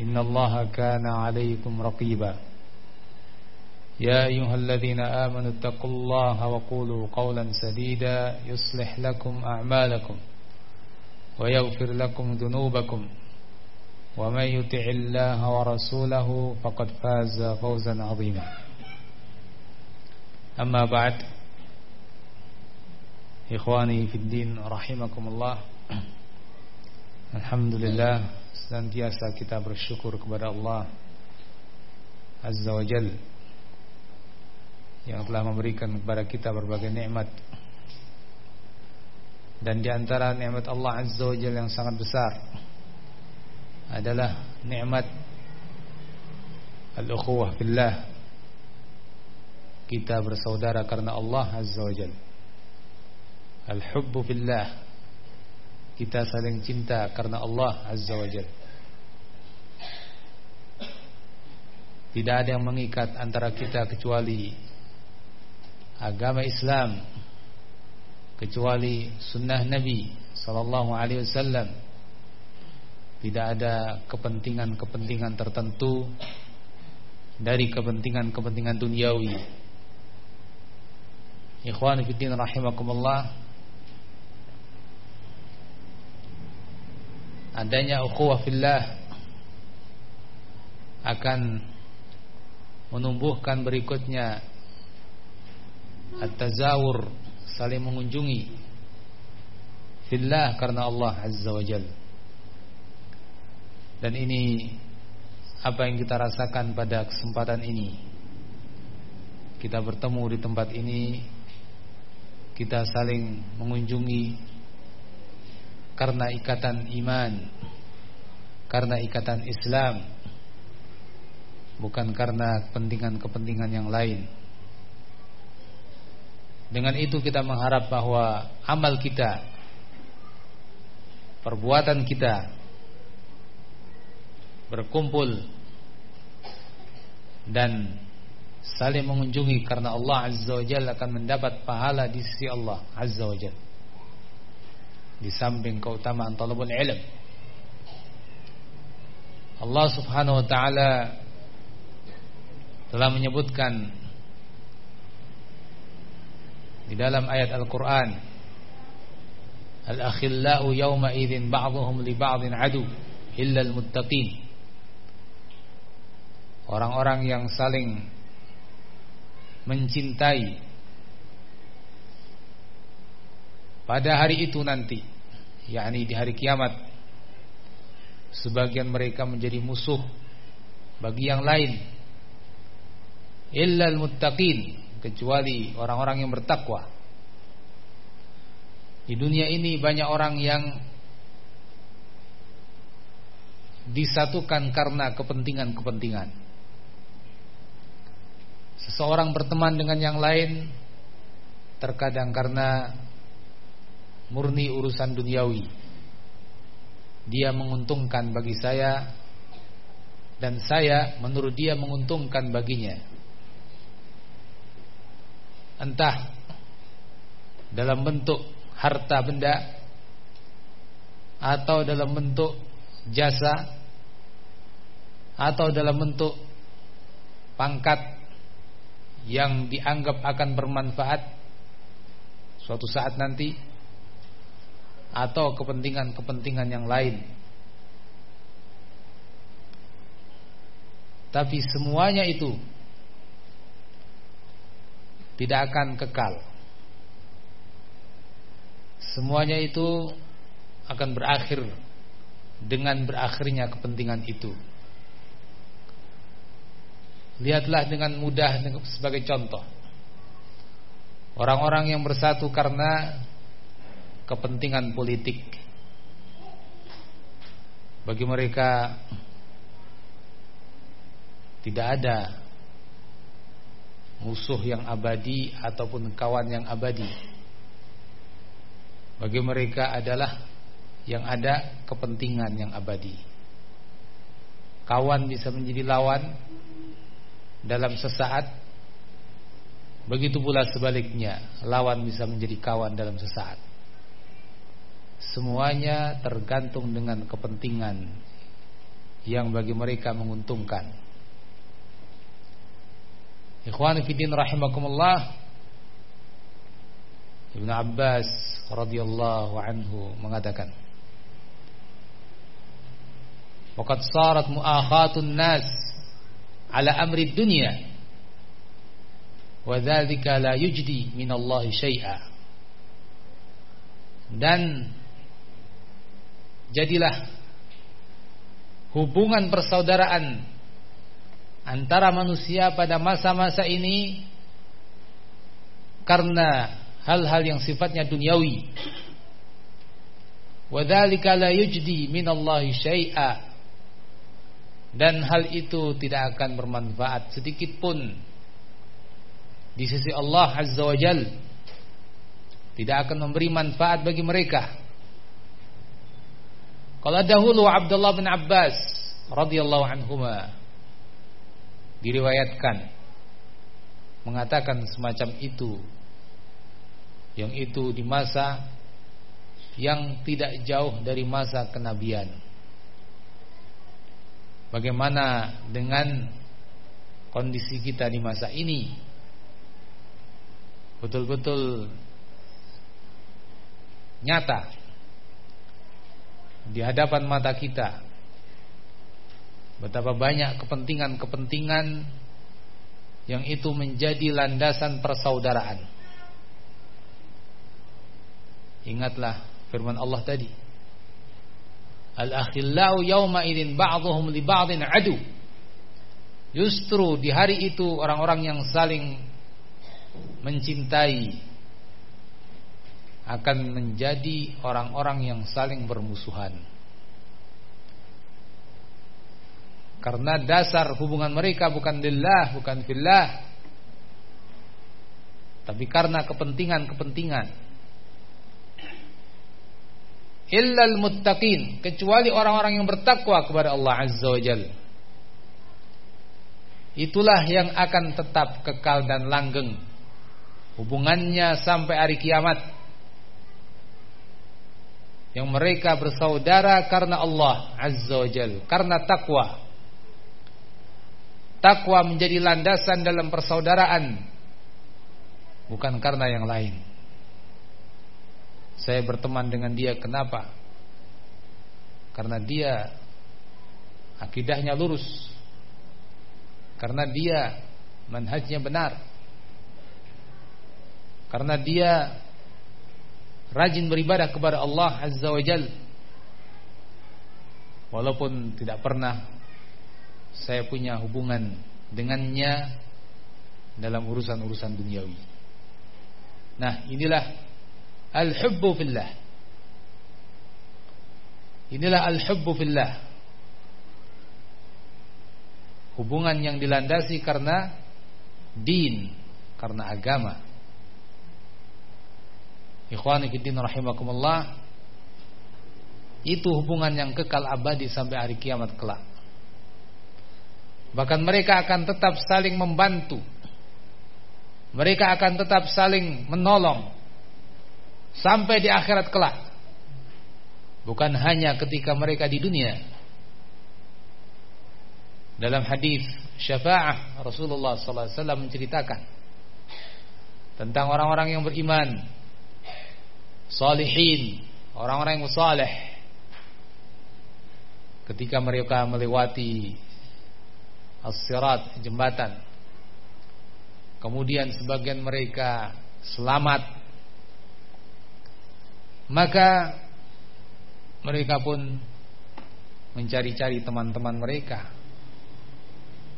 إن الله كان عليكم رقيبا. يا أيها الذين آمنوا اتقوا الله وقولوا قولا سديدا يصلح لكم أعمالكم ويغفر لكم ذنوبكم ومن يطع الله ورسوله فقد فاز فوزا عظيما. أما بعد إخواني في الدين رحمكم الله. Alhamdulillah senantiasa kita bersyukur kepada Allah Azza wa Jal yang telah memberikan kepada kita berbagai nikmat. Dan di antara nikmat Allah Azza wa Jal yang sangat besar adalah nikmat al-ukhuwah billah kita bersaudara karena Allah Azza wa Jal. Al-hubbu billah kita saling cinta karena Allah Azza wa Jal Tidak ada yang mengikat antara kita kecuali agama Islam kecuali sunnah Nabi sallallahu alaihi wasallam. Tidak ada kepentingan-kepentingan tertentu dari kepentingan-kepentingan duniawi. Ikhwan fillah rahimakumullah adanya ukhuwah fillah akan menumbuhkan berikutnya at-tazawur saling mengunjungi fillah karena Allah azza wa jalla. Dan ini apa yang kita rasakan pada kesempatan ini. Kita bertemu di tempat ini kita saling mengunjungi karena ikatan iman. Karena ikatan Islam. Bukan karena kepentingan-kepentingan yang lain. Dengan itu kita mengharap bahwa amal kita perbuatan kita berkumpul dan saling mengunjungi karena Allah Azza wa Jalla akan mendapat pahala di sisi Allah Azza wa Jalla di samping keutamaan talabul ilm. Allah Subhanahu wa taala telah menyebutkan di dalam ayat Al-Qur'an Al-akhillau yawma idzin ba'dhum li ba'dhin adu illa al-muttaqin. Orang-orang yang saling mencintai pada hari itu nanti yakni di hari kiamat sebagian mereka menjadi musuh bagi yang lain. Illal muttaqin kecuali orang-orang yang bertakwa. Di dunia ini banyak orang yang disatukan karena kepentingan-kepentingan. Seseorang berteman dengan yang lain terkadang karena murni urusan duniawi. Dia menguntungkan bagi saya dan saya menurut dia menguntungkan baginya. Entah dalam bentuk harta benda atau dalam bentuk jasa atau dalam bentuk pangkat yang dianggap akan bermanfaat suatu saat nanti atau kepentingan-kepentingan yang lain. Tapi semuanya itu tidak akan kekal. Semuanya itu akan berakhir dengan berakhirnya kepentingan itu. Lihatlah dengan mudah sebagai contoh. Orang-orang yang bersatu karena kepentingan politik. Bagi mereka tidak ada musuh yang abadi ataupun kawan yang abadi. Bagi mereka adalah yang ada kepentingan yang abadi. Kawan bisa menjadi lawan dalam sesaat. Begitu pula sebaliknya, lawan bisa menjadi kawan dalam sesaat. Semuanya tergantung dengan kepentingan yang bagi mereka menguntungkan. Ikhwani fiddin rahimakumullah. Ibnu Abbas radhiyallahu anhu mengatakan Waqad sarat mu'akhatun nas ala amri dunya wa dzalika la yujdi min Allah syai'a. Dan jadilah hubungan persaudaraan antara manusia pada masa-masa ini karena hal-hal yang sifatnya duniawi. Wa dzalika la yujdi min Allah syai'a. Dan hal itu tidak akan bermanfaat sedikit pun di sisi Allah Azza wa Jal. Tidak akan memberi manfaat bagi mereka kalau dahulu Abdullah bin Abbas radhiyallahu anhuma diriwayatkan mengatakan semacam itu yang itu di masa yang tidak jauh dari masa kenabian Bagaimana dengan kondisi kita di masa ini? Betul-betul nyata di hadapan mata kita. Betapa banyak kepentingan-kepentingan yang itu menjadi landasan persaudaraan. Ingatlah firman Allah tadi Al-akhillau yawma idin ba'dhum li ba'din adu. Justru di hari itu orang-orang yang saling mencintai akan menjadi orang-orang yang saling bermusuhan. Karena dasar hubungan mereka bukan lillah, bukan fillah. Tapi karena kepentingan-kepentingan illal muttaqin kecuali orang-orang yang bertakwa kepada Allah Azza wa Jalla. Itulah yang akan tetap kekal dan langgeng hubungannya sampai hari kiamat. Yang mereka bersaudara karena Allah Azza wa Jalla, karena takwa. Takwa menjadi landasan dalam persaudaraan bukan karena yang lain. Saya berteman dengan dia kenapa? Karena dia akidahnya lurus. Karena dia manhajnya benar. Karena dia rajin beribadah kepada Allah Azza wa Jal. Walaupun tidak pernah saya punya hubungan dengannya dalam urusan-urusan duniawi. Nah, inilah Al-hubbu fillah. Inilah al-hubbu fillah. Hubungan yang dilandasi karena din, karena agama. Ikhwani fiddin rahimakumullah. Itu hubungan yang kekal abadi sampai hari kiamat kelak. Bahkan mereka akan tetap saling membantu. Mereka akan tetap saling menolong sampai di akhirat kelak. Bukan hanya ketika mereka di dunia. Dalam hadis syafaah Rasulullah wasallam menceritakan tentang orang-orang yang beriman, salihin, orang-orang yang saleh. Ketika mereka melewati as-sirat jembatan. Kemudian sebagian mereka selamat. Maka mereka pun mencari-cari teman-teman mereka.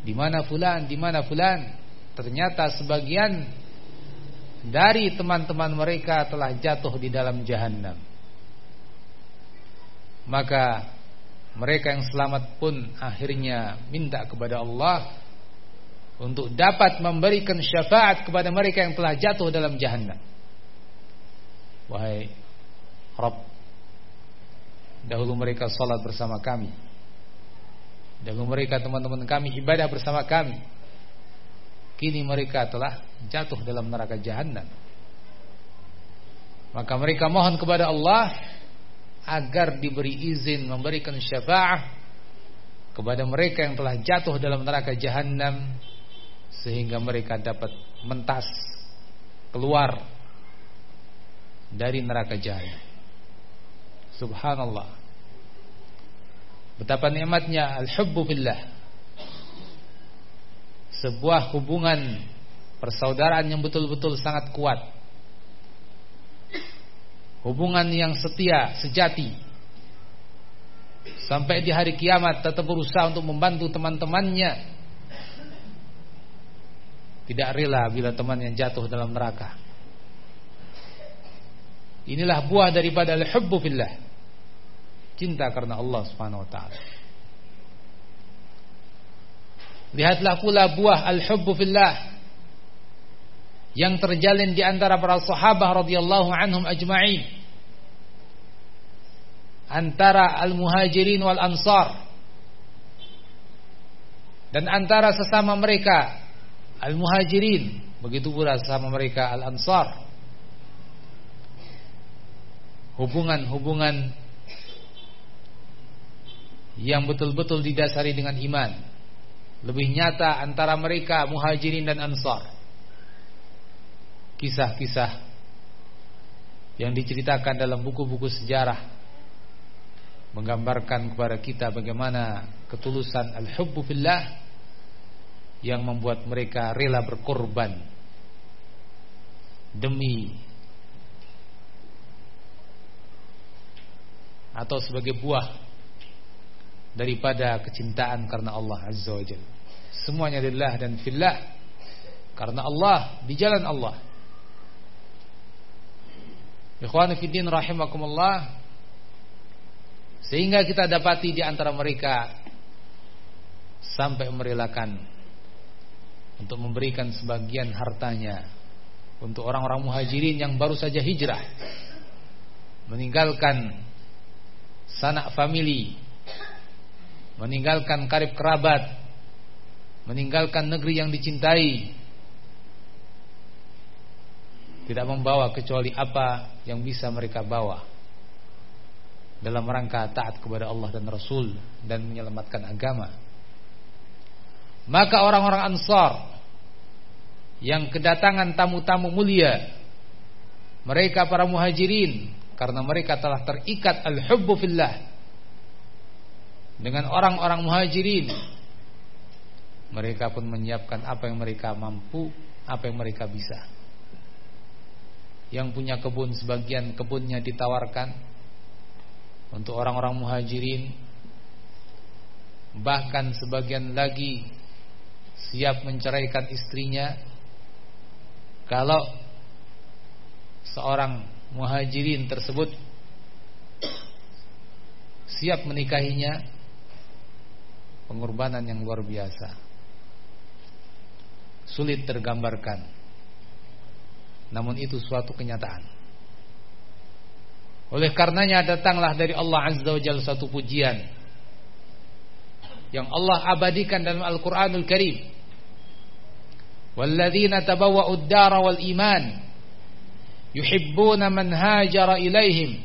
Di mana fulan, di mana fulan? Ternyata sebagian dari teman-teman mereka telah jatuh di dalam jahanam. Maka mereka yang selamat pun akhirnya minta kepada Allah untuk dapat memberikan syafaat kepada mereka yang telah jatuh dalam jahanam. Wahai Rabb, dahulu mereka salat bersama kami. Dahulu mereka teman-teman kami ibadah bersama kami. Kini mereka telah jatuh dalam neraka jahanam. Maka mereka mohon kepada Allah agar diberi izin memberikan syafaat kepada mereka yang telah jatuh dalam neraka jahanam sehingga mereka dapat mentas keluar dari neraka jahanam. Subhanallah. Betapa nikmatnya al-hubbu fillah. Sebuah hubungan persaudaraan yang betul-betul sangat kuat. Hubungan yang setia, sejati. Sampai di hari kiamat tetap berusaha untuk membantu teman-temannya. Tidak rela bila teman yang jatuh dalam neraka. Inilah buah daripada al-hubbu. Cinta karena Allah Subhanahu wa taala. Lihatlah pula buah al-hubbu fillah yang terjalin di antara para sahabat radhiyallahu anhum ajma'in. Antara al-muhajirin wal ansar. Dan antara sesama mereka al-muhajirin. Begitu pula sesama mereka al-ansar. Hubungan-hubungan yang betul-betul didasari dengan iman lebih nyata antara mereka muhajirin dan ansar. Kisah-kisah yang diceritakan dalam buku-buku sejarah menggambarkan kepada kita bagaimana ketulusan al-hubbu fillah yang membuat mereka rela berkorban demi atau sebagai buah daripada kecintaan karena Allah Azza wa Jalla. Semuanya lillah dan fillah karena Allah di jalan Allah. Ikhwan fillah rahimakumullah sehingga kita dapati di antara mereka sampai merelakan untuk memberikan sebagian hartanya untuk orang-orang muhajirin yang baru saja hijrah meninggalkan sanak famili meninggalkan karib kerabat, meninggalkan negeri yang dicintai, tidak membawa kecuali apa yang bisa mereka bawa dalam rangka taat kepada Allah dan Rasul dan menyelamatkan agama. Maka orang-orang Ansar yang kedatangan tamu-tamu mulia, mereka para muhajirin karena mereka telah terikat al-hubbu fillah dengan orang-orang muhajirin. Mereka pun menyiapkan apa yang mereka mampu, apa yang mereka bisa. Yang punya kebun sebagian kebunnya ditawarkan untuk orang-orang muhajirin. Bahkan sebagian lagi siap menceraikan istrinya kalau seorang muhajirin tersebut siap menikahinya pengorbanan yang luar biasa. Sulit tergambarkan. Namun itu suatu kenyataan. Oleh karenanya datanglah dari Allah Azza wa Jalla satu pujian yang Allah abadikan dalam Al-Qur'anul Karim. Walladzina tabawwa'ud dara wal iman yuhibbuna man hajara ilaihim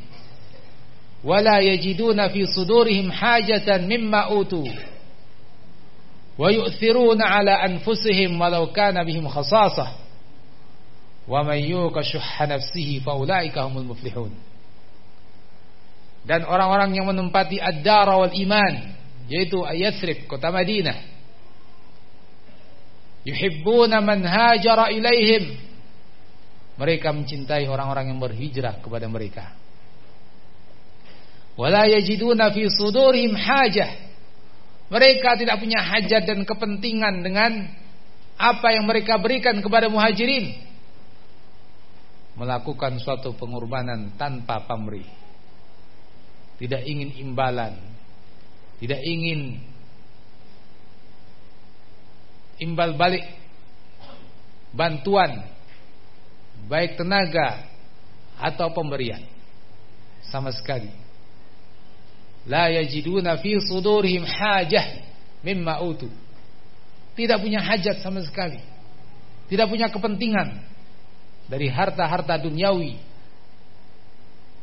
wala yajiduna fi sudurihim hajatan mimma utu ala anfusihim walau kana bihim khasasah wa man yuqa syuhha nafsihi faulaika humul muflihun dan orang-orang yang menempati ad-dar wal iman yaitu Yathrib kota Madinah yuhibbuna man hajara ilaihim mereka mencintai orang-orang yang berhijrah kepada mereka wala yajiduna fi sudurihim hajah mereka tidak punya hajat dan kepentingan dengan apa yang mereka berikan kepada muhajirin. Melakukan suatu pengorbanan tanpa pamrih. Tidak ingin imbalan. Tidak ingin imbal balik bantuan baik tenaga atau pemberian. Sama sekali la yajiduna fi sudurihim hajah mimma utu. Tidak punya hajat sama sekali. Tidak punya kepentingan dari harta-harta duniawi.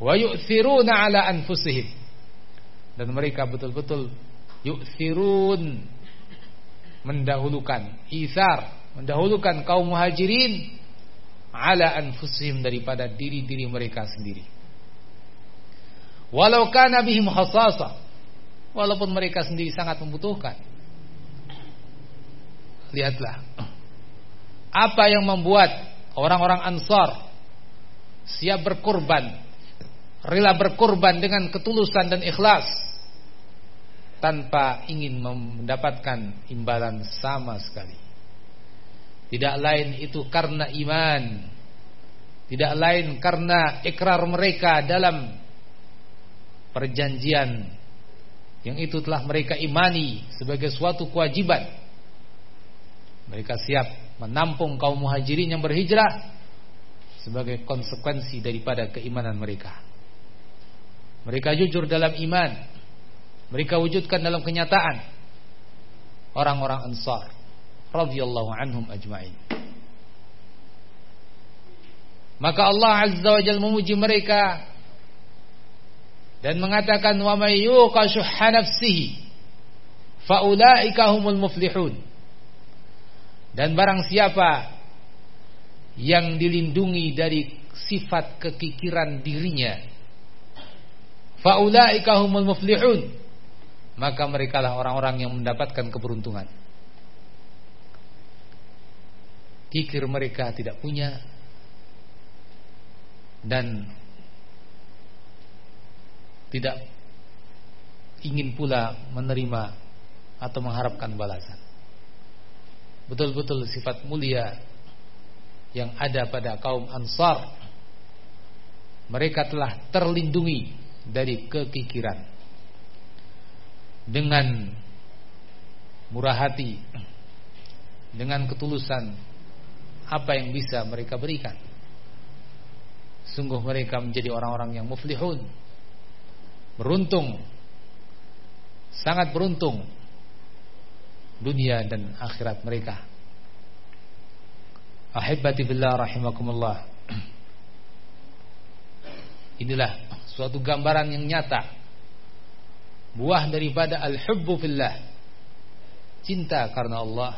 Wa yu'thiruna ala anfusihim. Dan mereka betul-betul yu'thirun mendahulukan isar mendahulukan kaum muhajirin ala anfusihim daripada diri-diri mereka sendiri walau kana bihim khasasa walaupun mereka sendiri sangat membutuhkan lihatlah apa yang membuat orang-orang ansar siap berkorban rela berkorban dengan ketulusan dan ikhlas tanpa ingin mendapatkan imbalan sama sekali. Tidak lain itu karena iman. Tidak lain karena ikrar mereka dalam perjanjian yang itu telah mereka imani sebagai suatu kewajiban. Mereka siap menampung kaum muhajirin yang berhijrah sebagai konsekuensi daripada keimanan mereka. Mereka jujur dalam iman mereka wujudkan dalam kenyataan orang-orang Ansar radhiyallahu anhum ajma'in. Maka Allah Azza wa Jalla memuji mereka dan mengatakan wa may yuqashuhha nafsihi faulaika humul muflihun. Dan barang siapa yang dilindungi dari sifat kekikiran dirinya faulaika humul muflihun maka mereka lah orang-orang yang mendapatkan keberuntungan. Kikir mereka tidak punya dan tidak ingin pula menerima atau mengharapkan balasan. Betul-betul sifat mulia yang ada pada kaum Ansar. Mereka telah terlindungi dari kekikiran dengan murah hati dengan ketulusan apa yang bisa mereka berikan sungguh mereka menjadi orang-orang yang muflihun beruntung. Sangat beruntung. Dunia dan akhirat mereka. Ahibati billah rahimakumullah. Inilah suatu gambaran yang nyata. Buah daripada al-hubbu fillah. Cinta karena Allah.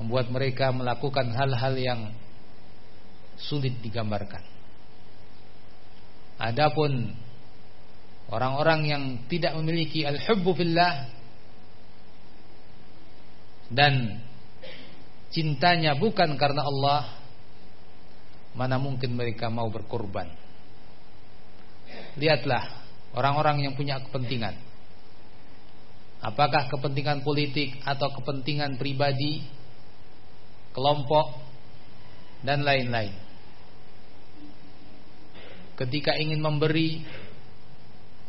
Membuat mereka melakukan hal-hal yang sulit digambarkan. Adapun orang-orang yang tidak memiliki al-hubbu fillah dan cintanya bukan karena Allah mana mungkin mereka mau berkorban lihatlah orang-orang yang punya kepentingan. Apakah kepentingan politik atau kepentingan pribadi, kelompok dan lain-lain. Ketika ingin memberi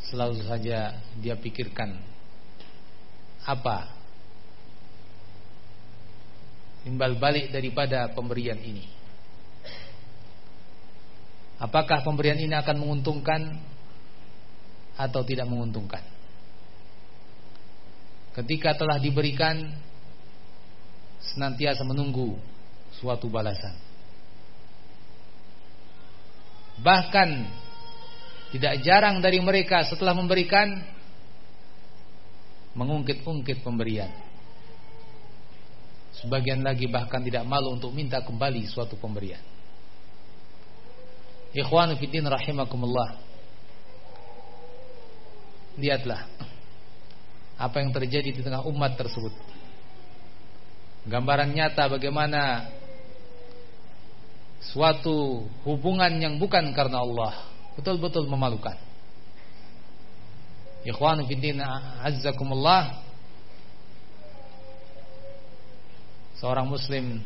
selalu saja dia pikirkan apa imbal balik daripada pemberian ini. Apakah pemberian ini akan menguntungkan atau tidak menguntungkan. Ketika telah diberikan senantiasa menunggu suatu balasan. Bahkan tidak jarang dari mereka setelah memberikan mengungkit-ungkit pemberian. Sebagian lagi bahkan tidak malu untuk minta kembali suatu pemberian. Ikhwan fiddin rahimakumullah. Lihatlah apa yang terjadi di tengah umat tersebut. Gambaran nyata bagaimana suatu hubungan yang bukan karena Allah betul-betul memalukan. Ikhwan fiddin azzakumullah Seorang muslim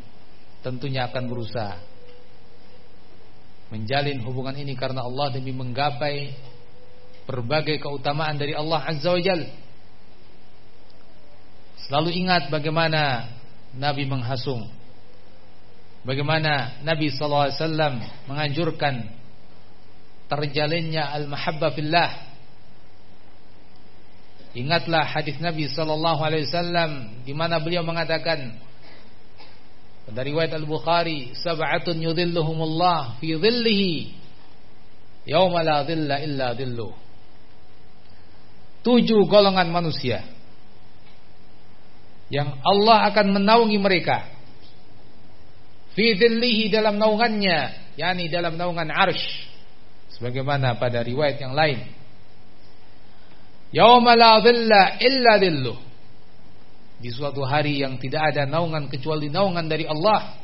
tentunya akan berusaha menjalin hubungan ini karena Allah demi menggapai berbagai keutamaan dari Allah Azza wa Jal. Selalu ingat bagaimana Nabi menghasung Bagaimana Nabi SAW menganjurkan terjalinnya al-mahabbah fillah. Ingatlah hadis Nabi sallallahu alaihi wasallam di mana beliau mengatakan dari riwayat Al-Bukhari, "Sab'atun yudhilluhumullah fi dhillihi yauma la dhilla illa dhilluh." Tujuh golongan manusia yang Allah akan menaungi mereka fi dhillihi dalam naungannya, yakni dalam naungan arsy sebagaimana pada riwayat yang lain. Yauma dhilla illa dhilluh di suatu hari yang tidak ada naungan kecuali naungan dari Allah.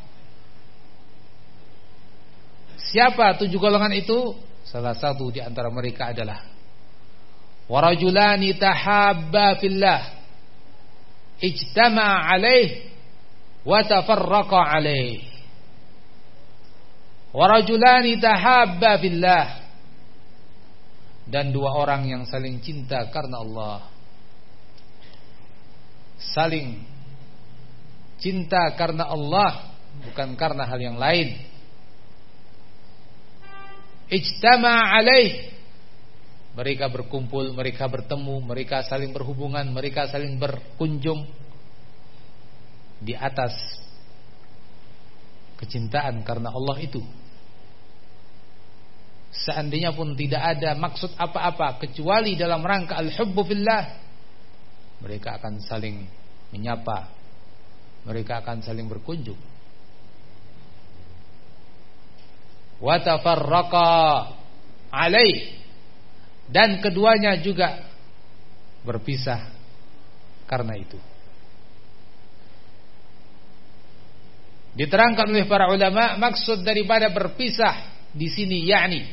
Siapa tujuh golongan itu? Salah satu di antara mereka adalah warajulani tahabba fillah. Ijtama'a alaih wa tafarraqa alaih. Warajulani tahabba fillah dan dua orang yang saling cinta karena Allah. Saling cinta karena Allah bukan karena hal yang lain. Ijtama alaih. Mereka berkumpul, mereka bertemu, mereka saling berhubungan, mereka saling berkunjung di atas kecintaan karena Allah itu seandainya pun tidak ada maksud apa-apa kecuali dalam rangka al-hubbu fillah mereka akan saling menyapa mereka akan saling berkunjung. Wa tafarraqa alaih dan keduanya juga berpisah karena itu. Diterangkan oleh para ulama maksud daripada berpisah di sini yakni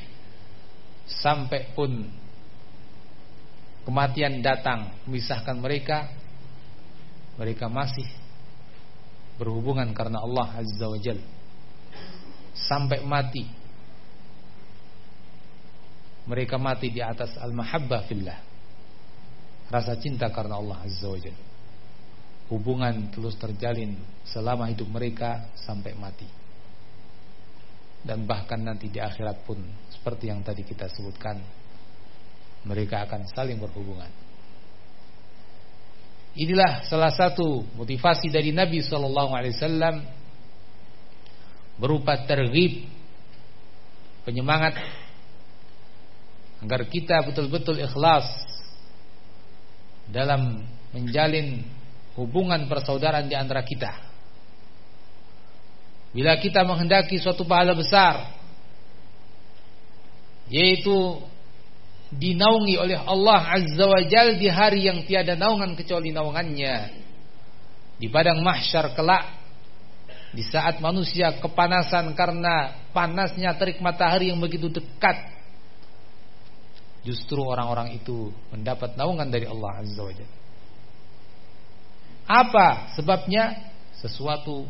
sampai pun kematian datang memisahkan mereka mereka masih berhubungan karena Allah Azza wa Jal. Sampai mati mereka mati di atas al-mahabbah fillah rasa cinta karena Allah Azza wa Jal. Hubungan terus terjalin selama hidup mereka sampai mati dan bahkan nanti di akhirat pun seperti yang tadi kita sebutkan mereka akan saling berhubungan. Inilah salah satu motivasi dari Nabi Shallallahu Alaihi Wasallam berupa tergib penyemangat agar kita betul-betul ikhlas dalam menjalin hubungan persaudaraan di antara kita. Bila kita menghendaki suatu pahala besar Yaitu Dinaungi oleh Allah Azza wa Jal Di hari yang tiada naungan kecuali naungannya Di padang mahsyar kelak Di saat manusia kepanasan Karena panasnya terik matahari yang begitu dekat Justru orang-orang itu Mendapat naungan dari Allah Azza wa Jal Apa sebabnya? Sesuatu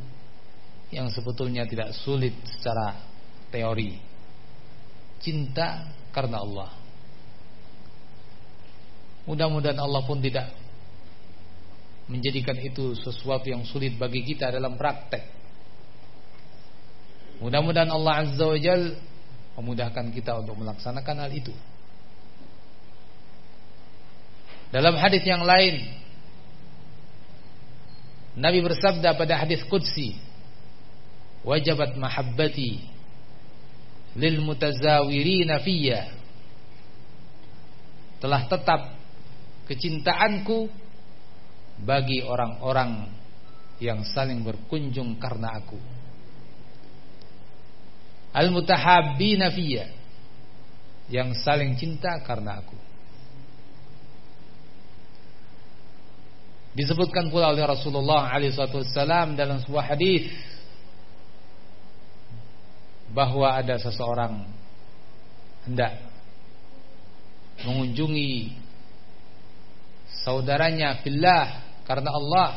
yang sebetulnya tidak sulit secara teori. Cinta karena Allah. Mudah-mudahan Allah pun tidak menjadikan itu sesuatu yang sulit bagi kita dalam praktek. Mudah-mudahan Allah Azza wa Jal memudahkan kita untuk melaksanakan hal itu. Dalam hadis yang lain Nabi bersabda pada hadis Qudsi wajabat mahabbati lil mutazawirina fiyya. Telah tetap kecintaanku bagi orang-orang yang saling berkunjung karena aku. Al mutahabbina fiyya yang saling cinta karena aku. Disebutkan pula oleh Rasulullah alaihi wasallam dalam sebuah hadis bahwa ada seseorang hendak mengunjungi saudaranya billah karena Allah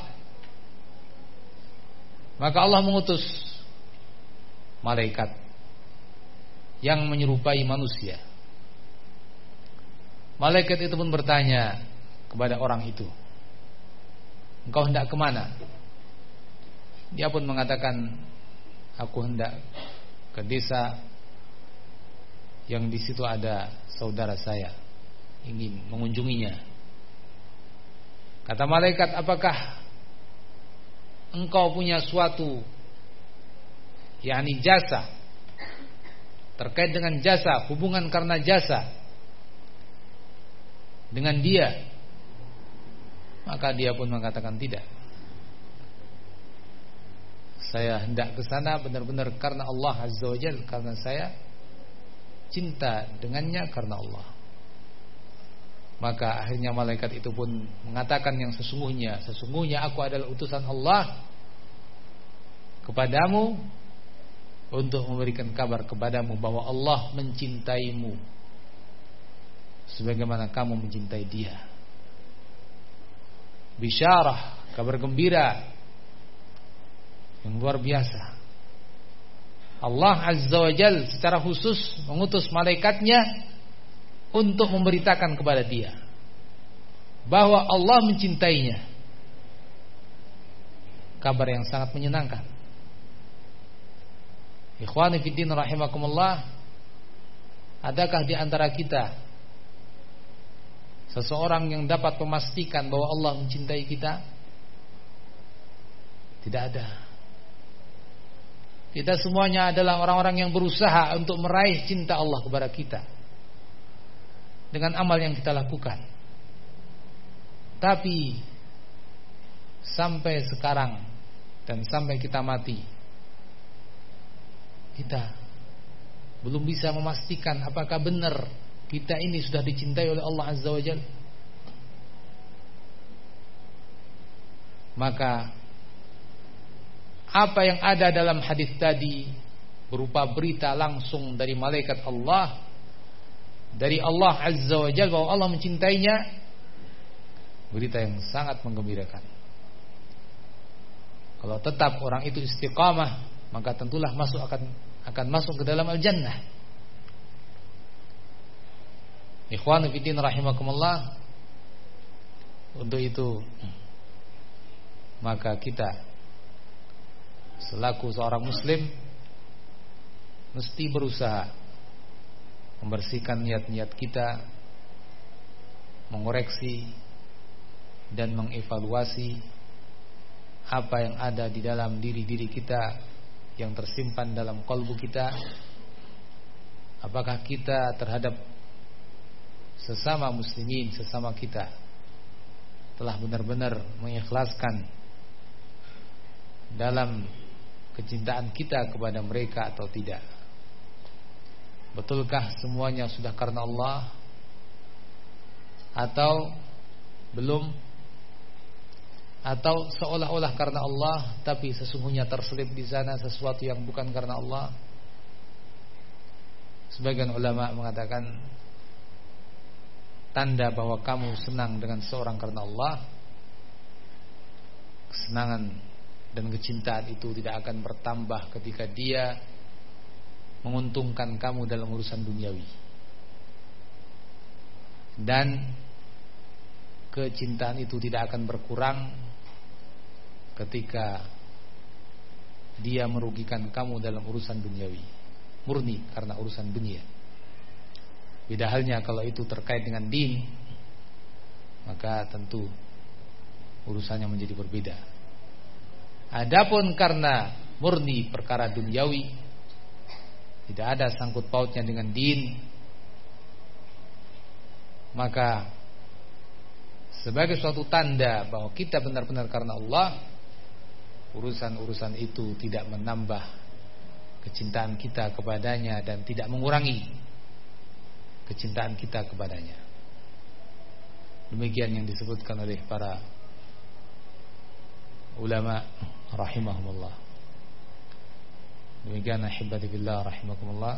maka Allah mengutus malaikat yang menyerupai manusia malaikat itu pun bertanya kepada orang itu Engkau hendak ke mana? Dia pun mengatakan Aku hendak ke desa Yang di situ ada saudara saya Ingin mengunjunginya Kata malaikat apakah Engkau punya suatu yakni jasa Terkait dengan jasa Hubungan karena jasa Dengan dia maka dia pun mengatakan tidak. Saya hendak ke sana benar-benar karena Allah Azza wa Jalla, karena saya cinta dengannya karena Allah. Maka akhirnya malaikat itu pun mengatakan yang sesungguhnya, sesungguhnya aku adalah utusan Allah kepadamu untuk memberikan kabar kepadamu bahwa Allah mencintaimu sebagaimana kamu mencintai Dia bisyarah, kabar gembira yang luar biasa. Allah Azza wa Jal secara khusus mengutus malaikatnya untuk memberitakan kepada dia bahwa Allah mencintainya. Kabar yang sangat menyenangkan. Ikhwani fiddin rahimakumullah, adakah di antara kita Seseorang yang dapat memastikan bahwa Allah mencintai kita Tidak ada Kita semuanya adalah orang-orang yang berusaha Untuk meraih cinta Allah kepada kita. Dengan amal yang kita lakukan. Tapi Sampai sekarang Dan sampai kita mati Kita Belum bisa memastikan apakah benar kita ini sudah dicintai oleh Allah Azza wa Jalla. Maka apa yang ada dalam hadis tadi berupa berita langsung dari malaikat Allah dari Allah Azza wa Jalla bahwa Allah mencintainya berita yang sangat menggembirakan. Kalau tetap orang itu istiqamah maka tentulah masuk akan akan masuk ke dalam al-jannah. Ikhwanu fiddin rahimakumullah Untuk itu Maka kita Selaku seorang muslim Mesti berusaha Membersihkan niat-niat kita Mengoreksi Dan mengevaluasi Apa yang ada di dalam diri-diri kita Yang tersimpan dalam kolbu kita. Apakah kita terhadap sesama muslimin, sesama kita telah benar-benar mengikhlaskan dalam kecintaan kita kepada mereka atau tidak. Betulkah semuanya sudah karena Allah atau belum atau seolah-olah karena Allah tapi sesungguhnya terselip di sana sesuatu yang bukan karena Allah? Sebagian ulama mengatakan tanda bahwa kamu senang dengan seorang karena Allah kesenangan dan kecintaan itu tidak akan bertambah ketika dia menguntungkan kamu dalam urusan duniawi. Dan kecintaan itu tidak akan berkurang ketika dia merugikan kamu dalam urusan duniawi. Murni karena urusan dunia. Beda halnya kalau itu terkait dengan din Maka tentu Urusannya menjadi berbeda Adapun karena murni perkara duniawi Tidak ada sangkut pautnya dengan din Maka Sebagai suatu tanda bahwa kita benar-benar karena Allah Urusan-urusan itu tidak menambah Kecintaan kita kepadanya Dan tidak mengurangi kecintaan kita kepadanya. Demikian yang disebutkan oleh para ulama rahimahumullah. Demikian ahibati billah rahimakumullah.